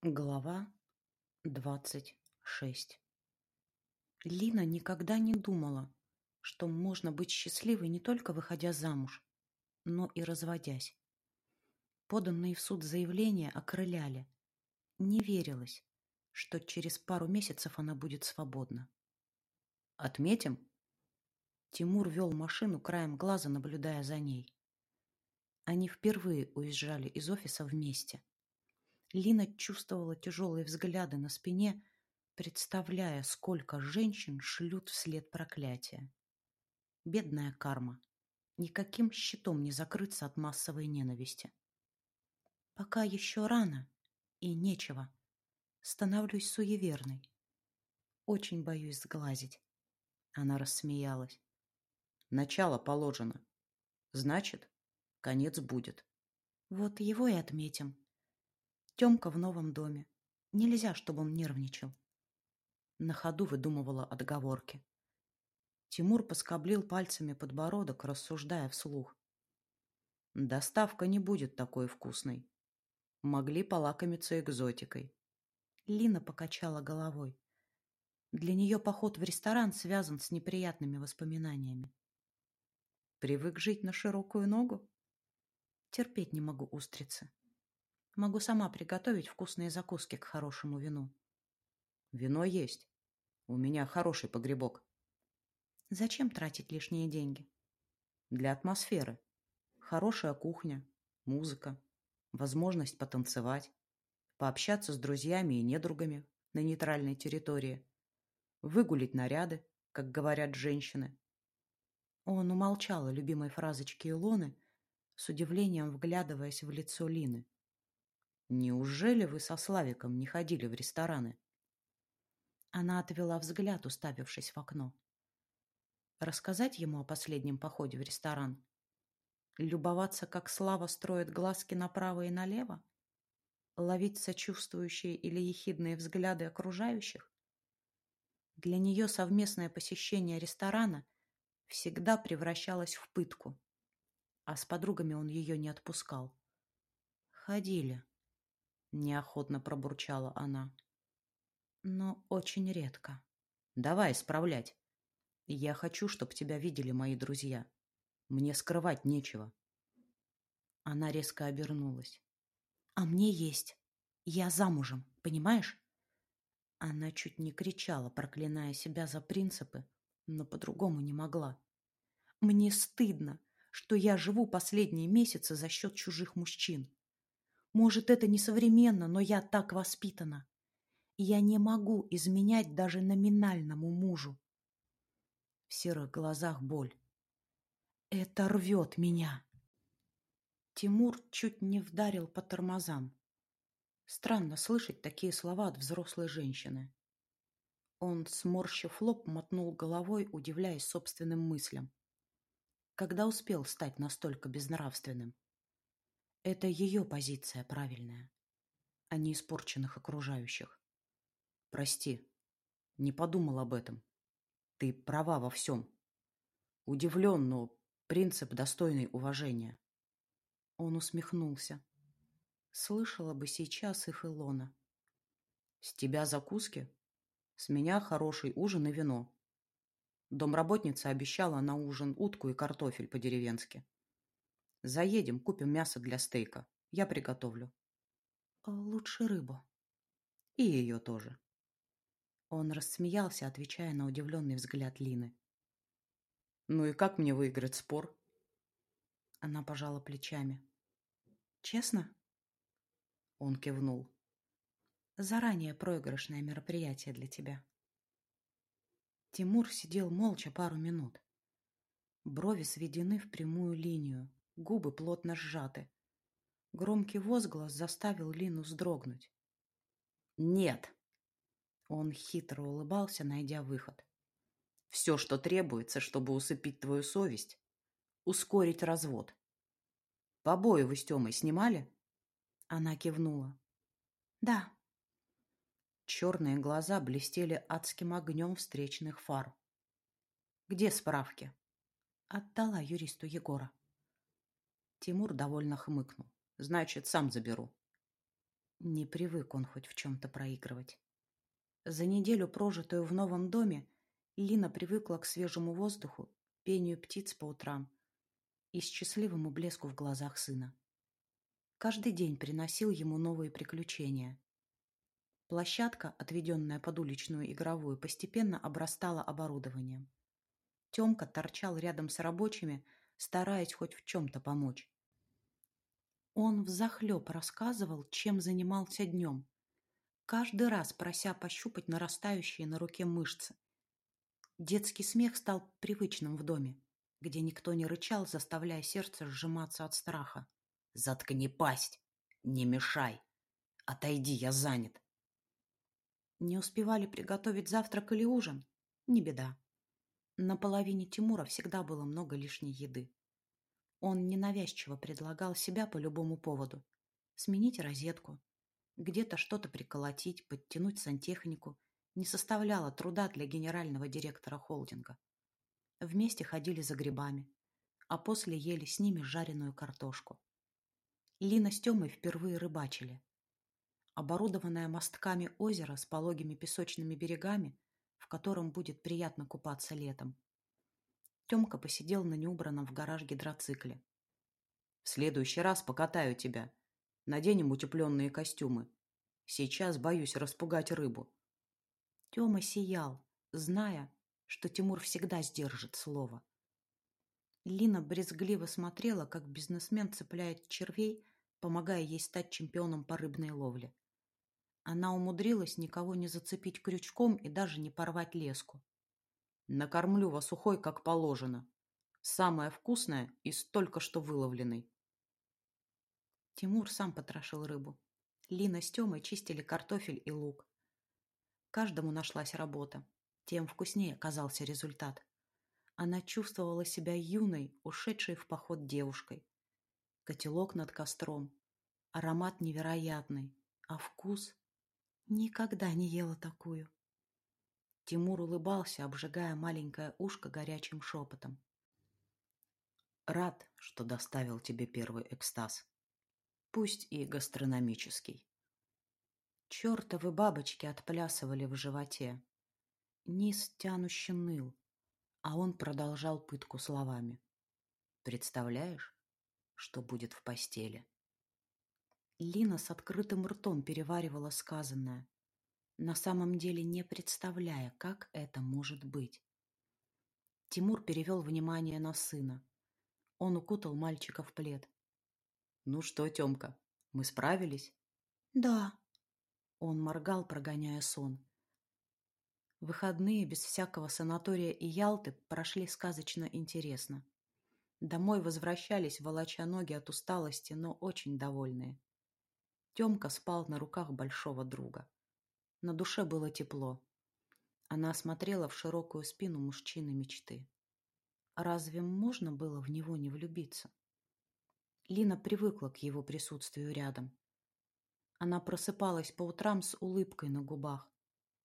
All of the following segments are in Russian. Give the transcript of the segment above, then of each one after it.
Глава двадцать шесть Лина никогда не думала, что можно быть счастливой не только выходя замуж, но и разводясь. Поданные в суд заявления окрыляли. Не верилось, что через пару месяцев она будет свободна. «Отметим?» Тимур вел машину краем глаза, наблюдая за ней. Они впервые уезжали из офиса вместе. Лина чувствовала тяжелые взгляды на спине, представляя, сколько женщин шлют вслед проклятия. Бедная карма. Никаким щитом не закрыться от массовой ненависти. Пока еще рано и нечего. Становлюсь суеверной. Очень боюсь сглазить. Она рассмеялась. Начало положено. Значит, конец будет. Вот его и отметим. Тёмка в новом доме. Нельзя, чтобы он нервничал. На ходу выдумывала отговорки. Тимур поскоблил пальцами подбородок, рассуждая вслух. Доставка не будет такой вкусной. Могли полакомиться экзотикой. Лина покачала головой. Для нее поход в ресторан связан с неприятными воспоминаниями. Привык жить на широкую ногу? Терпеть не могу устрицы. Могу сама приготовить вкусные закуски к хорошему вину. Вино есть. У меня хороший погребок. Зачем тратить лишние деньги? Для атмосферы. Хорошая кухня, музыка, возможность потанцевать, пообщаться с друзьями и недругами на нейтральной территории, выгулить наряды, как говорят женщины. Он умолчал о любимой фразочке Илоны, с удивлением вглядываясь в лицо Лины. Неужели вы со Славиком не ходили в рестораны? Она отвела взгляд, уставившись в окно. Рассказать ему о последнем походе в ресторан? Любоваться, как Слава строит глазки направо и налево? Ловить сочувствующие или ехидные взгляды окружающих? Для нее совместное посещение ресторана всегда превращалось в пытку, а с подругами он ее не отпускал. Ходили. Неохотно пробурчала она. Но очень редко. Давай исправлять. Я хочу, чтобы тебя видели мои друзья. Мне скрывать нечего. Она резко обернулась. А мне есть. Я замужем, понимаешь? Она чуть не кричала, проклиная себя за принципы, но по-другому не могла. Мне стыдно, что я живу последние месяцы за счет чужих мужчин. Может, это не современно, но я так воспитана. Я не могу изменять даже номинальному мужу. В серых глазах боль. Это рвет меня. Тимур чуть не вдарил по тормозам. Странно слышать такие слова от взрослой женщины. Он, сморщив лоб, мотнул головой, удивляясь собственным мыслям. Когда успел стать настолько безнравственным? Это ее позиция правильная, а не испорченных окружающих. Прости, не подумал об этом. Ты права во всем. Удивлен, но принцип достойный уважения. Он усмехнулся. Слышала бы сейчас их Илона. С тебя закуски? С меня хороший ужин и вино. Домработница обещала на ужин утку и картофель по-деревенски. Заедем, купим мясо для стейка. Я приготовлю. А лучше рыбу. И ее тоже. Он рассмеялся, отвечая на удивленный взгляд Лины. Ну и как мне выиграть спор? Она пожала плечами. Честно? Он кивнул. Заранее проигрышное мероприятие для тебя. Тимур сидел молча пару минут. Брови сведены в прямую линию, губы плотно сжаты. Громкий возглас заставил Лину вздрогнуть. «Нет!» Он хитро улыбался, найдя выход. «Все, что требуется, чтобы усыпить твою совесть, ускорить развод. Побои вы с Темой снимали?» Она кивнула. «Да». Черные глаза блестели адским огнем встречных фар. «Где справки?» Отдала юристу Егора. Тимур довольно хмыкнул. Значит, сам заберу. Не привык он хоть в чем-то проигрывать. За неделю, прожитую в новом доме, Лина привыкла к свежему воздуху, пению птиц по утрам и счастливому блеску в глазах сына. Каждый день приносил ему новые приключения. Площадка, отведенная под уличную игровую, постепенно обрастала оборудованием. Темка торчал рядом с рабочими, стараясь хоть в чем-то помочь. Он взахлеб рассказывал, чем занимался днем, каждый раз прося пощупать нарастающие на руке мышцы. Детский смех стал привычным в доме, где никто не рычал, заставляя сердце сжиматься от страха. «Заткни пасть! Не мешай! Отойди, я занят!» Не успевали приготовить завтрак или ужин? Не беда. На половине Тимура всегда было много лишней еды. Он ненавязчиво предлагал себя по любому поводу. Сменить розетку, где-то что-то приколотить, подтянуть сантехнику не составляло труда для генерального директора холдинга. Вместе ходили за грибами, а после ели с ними жареную картошку. Лина с Тёмой впервые рыбачили. Оборудованное мостками озеро с пологими песочными берегами, в котором будет приятно купаться летом, Тёмка посидел на неубранном в гараж гидроцикле. «В следующий раз покатаю тебя. Наденем утепленные костюмы. Сейчас боюсь распугать рыбу». Тёма сиял, зная, что Тимур всегда сдержит слово. Лина брезгливо смотрела, как бизнесмен цепляет червей, помогая ей стать чемпионом по рыбной ловле. Она умудрилась никого не зацепить крючком и даже не порвать леску. Накормлю вас сухой, как положено. Самое вкусное из только что выловленной. Тимур сам потрошил рыбу. Лина с Тёмой чистили картофель и лук. Каждому нашлась работа. Тем вкуснее оказался результат. Она чувствовала себя юной, ушедшей в поход девушкой. Котелок над костром. Аромат невероятный. А вкус? Никогда не ела такую. Тимур улыбался, обжигая маленькое ушко горячим шепотом. Рад, что доставил тебе первый экстаз. Пусть и гастрономический. Чертовы бабочки отплясывали в животе. Низ тянуще ныл, а он продолжал пытку словами. Представляешь, что будет в постели? Лина с открытым ртом переваривала сказанное на самом деле не представляя, как это может быть. Тимур перевел внимание на сына. Он укутал мальчика в плед. «Ну что, Темка, мы справились?» «Да». Он моргал, прогоняя сон. Выходные без всякого санатория и Ялты прошли сказочно интересно. Домой возвращались, волоча ноги от усталости, но очень довольные. Темка спал на руках большого друга. На душе было тепло. Она смотрела в широкую спину мужчины мечты. Разве можно было в него не влюбиться? Лина привыкла к его присутствию рядом. Она просыпалась по утрам с улыбкой на губах,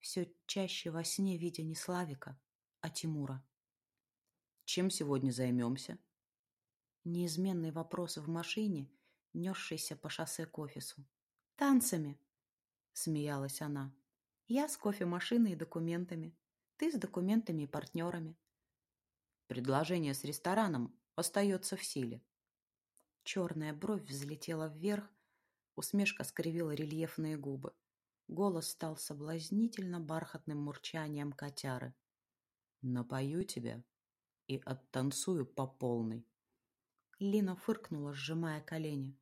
все чаще во сне видя не Славика, а Тимура. «Чем сегодня займемся?» Неизменный вопрос в машине, несшийся по шоссе к офису. «Танцами!» — смеялась она. Я с кофемашиной и документами. Ты с документами и партнерами. Предложение с рестораном остается в силе. Черная бровь взлетела вверх, усмешка скривила рельефные губы. Голос стал соблазнительно бархатным мурчанием котяры. «Напою тебя и оттанцую по полной». Лина фыркнула, сжимая колени.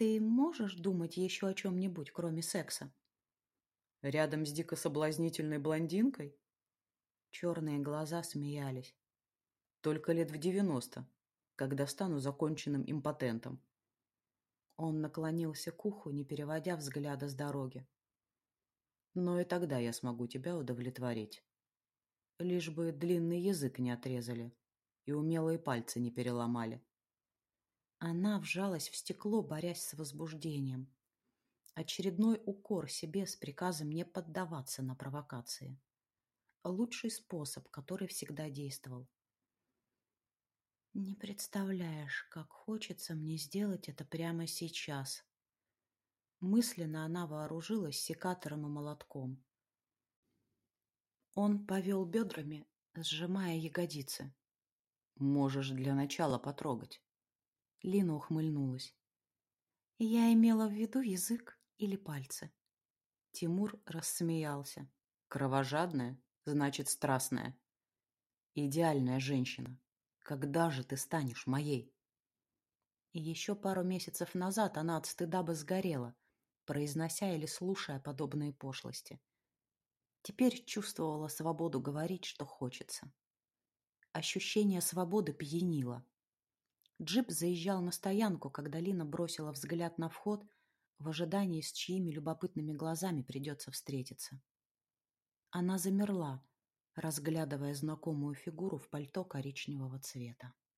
«Ты можешь думать еще о чем-нибудь, кроме секса?» Рядом с дико соблазнительной блондинкой? Черные глаза смеялись. Только лет в девяносто, когда стану законченным импотентом. Он наклонился к уху, не переводя взгляда с дороги. Но и тогда я смогу тебя удовлетворить. Лишь бы длинный язык не отрезали и умелые пальцы не переломали. Она вжалась в стекло, борясь с возбуждением. Очередной укор себе с приказом не поддаваться на провокации. Лучший способ, который всегда действовал. Не представляешь, как хочется мне сделать это прямо сейчас. Мысленно она вооружилась секатором и молотком. Он повел бедрами, сжимая ягодицы. «Можешь для начала потрогать». Лина ухмыльнулась. «Я имела в виду язык или пальцы». Тимур рассмеялся. «Кровожадная, значит, страстная. Идеальная женщина. Когда же ты станешь моей?» Еще пару месяцев назад она от стыда бы сгорела, произнося или слушая подобные пошлости. Теперь чувствовала свободу говорить, что хочется. Ощущение свободы пьянило. Джип заезжал на стоянку, когда Лина бросила взгляд на вход в ожидании, с чьими любопытными глазами придется встретиться. Она замерла, разглядывая знакомую фигуру в пальто коричневого цвета.